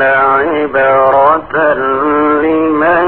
لعبرة لمن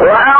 وأعطى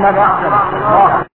زندہ باد